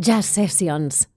Jazz Sessions.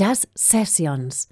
Jazz Sessions.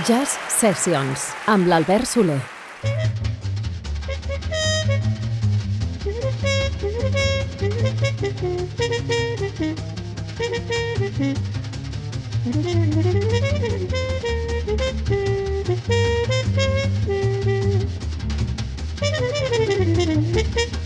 Jazz Sessions amb l'Albert Soler. Thank you.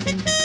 Thank you.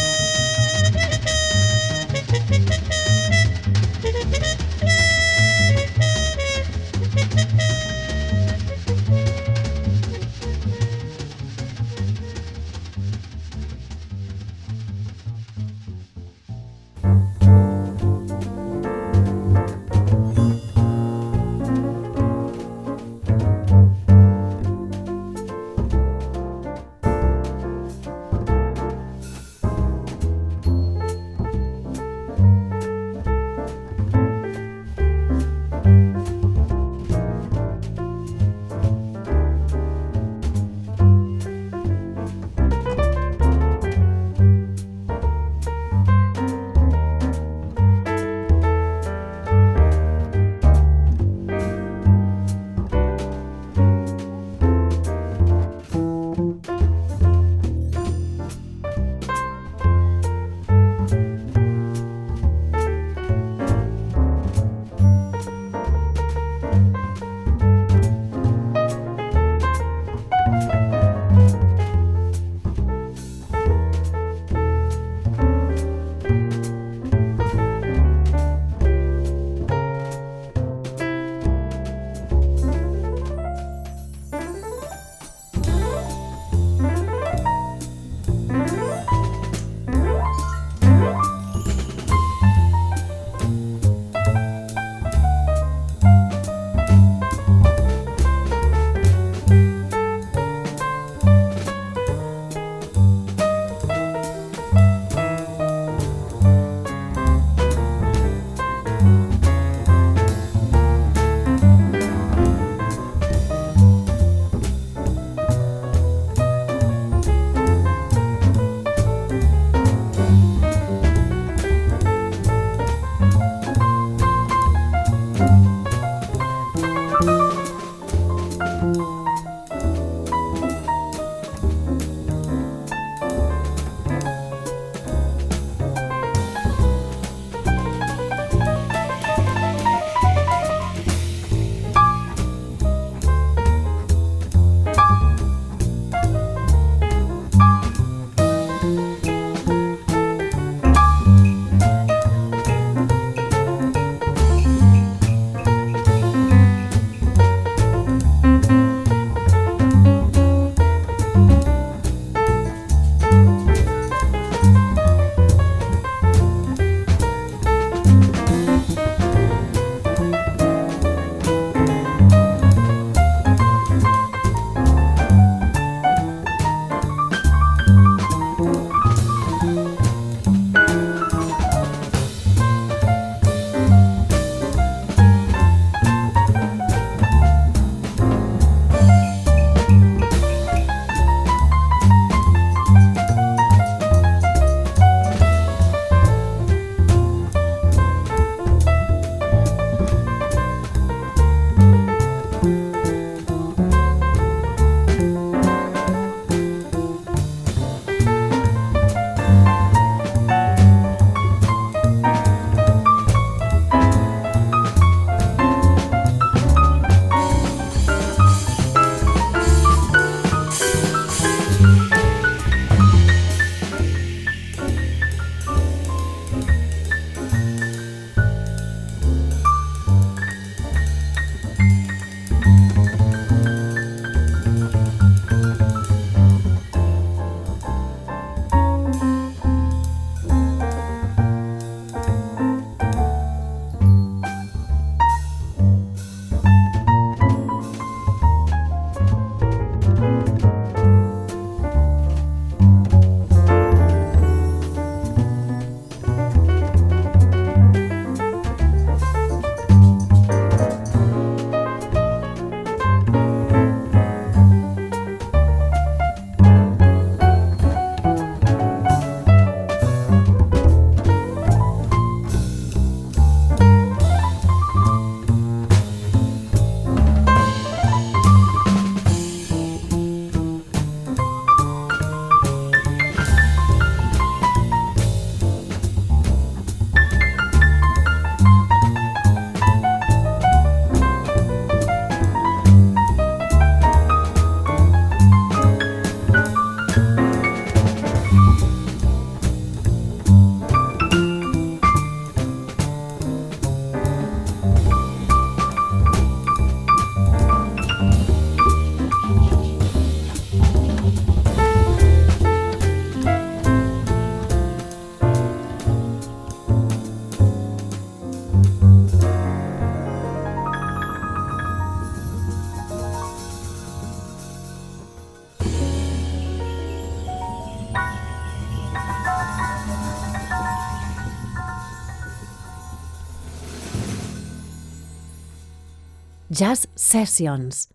Jazz Sessions.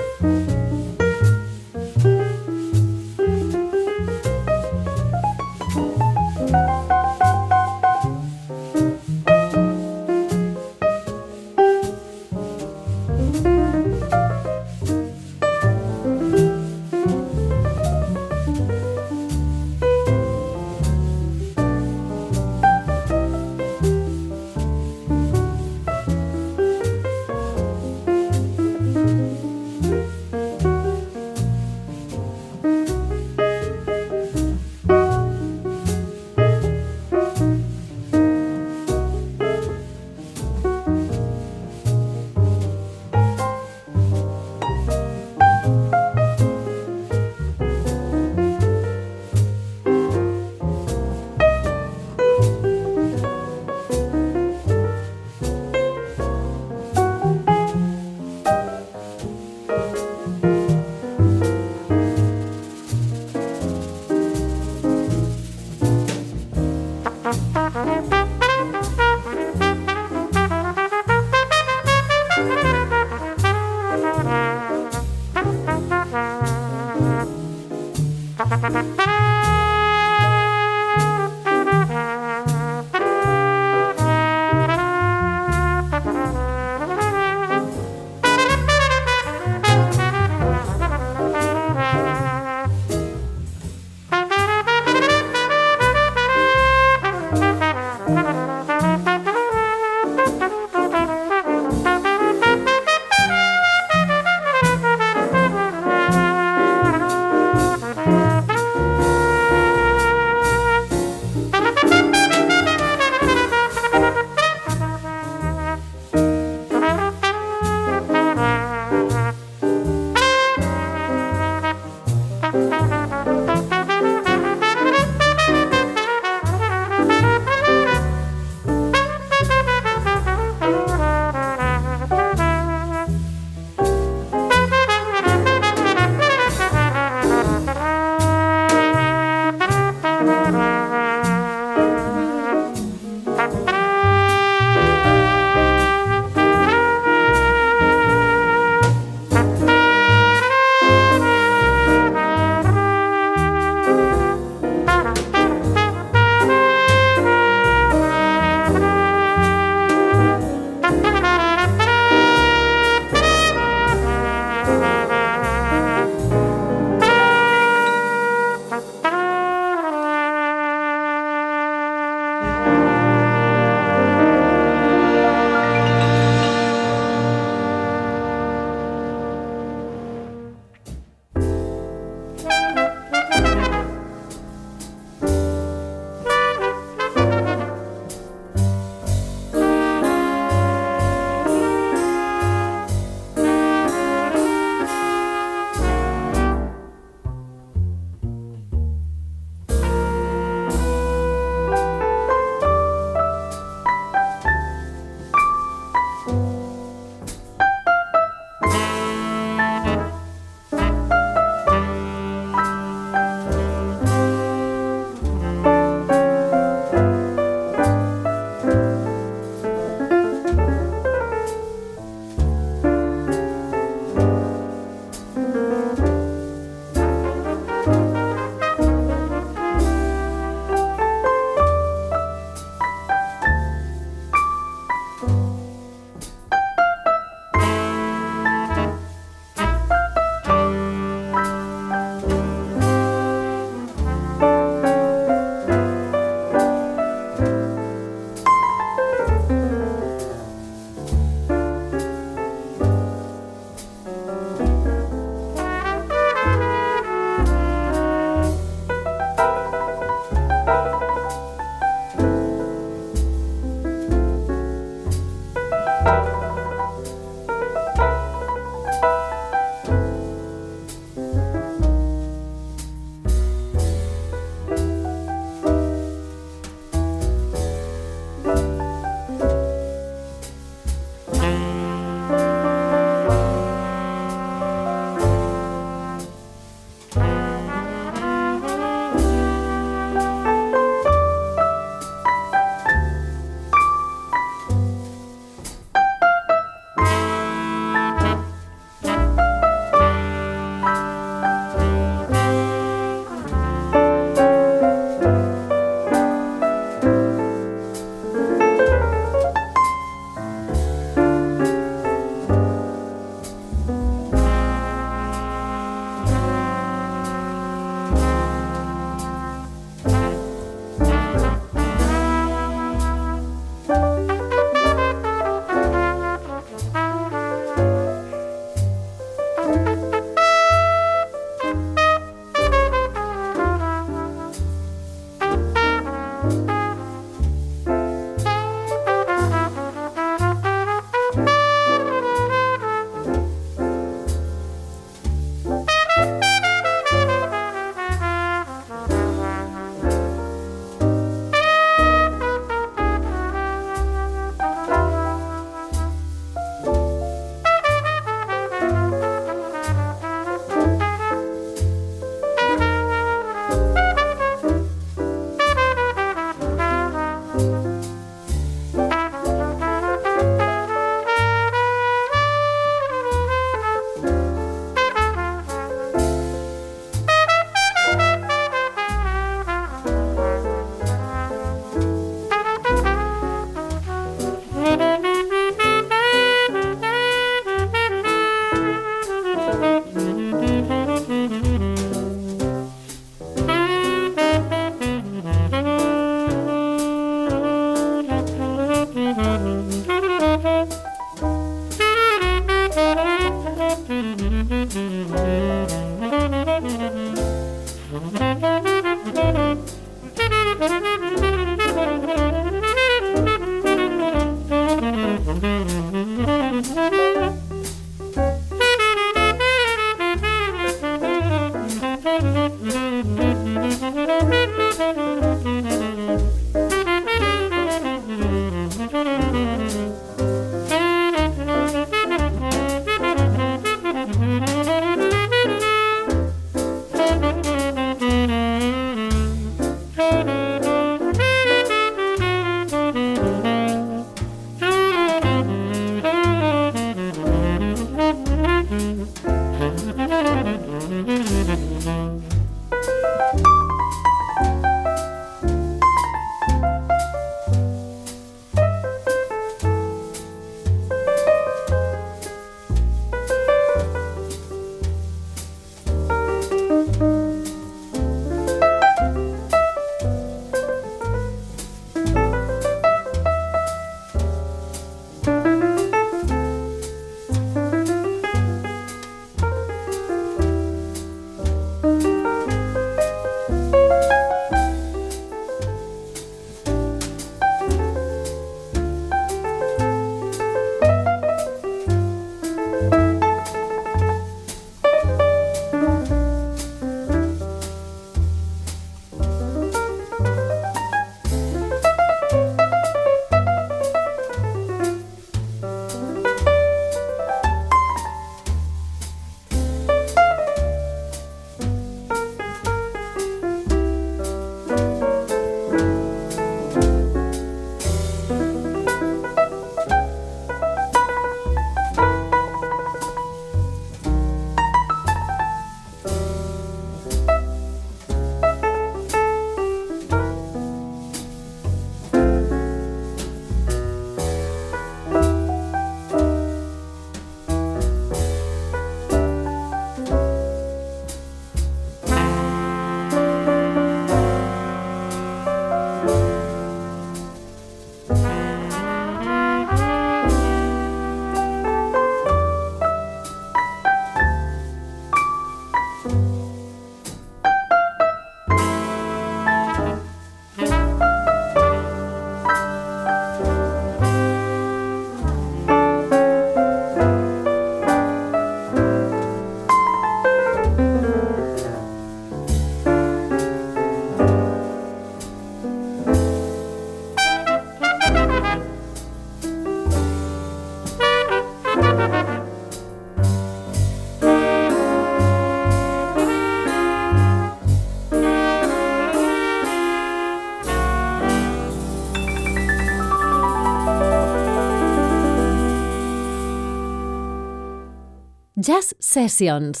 Jazz Sessions.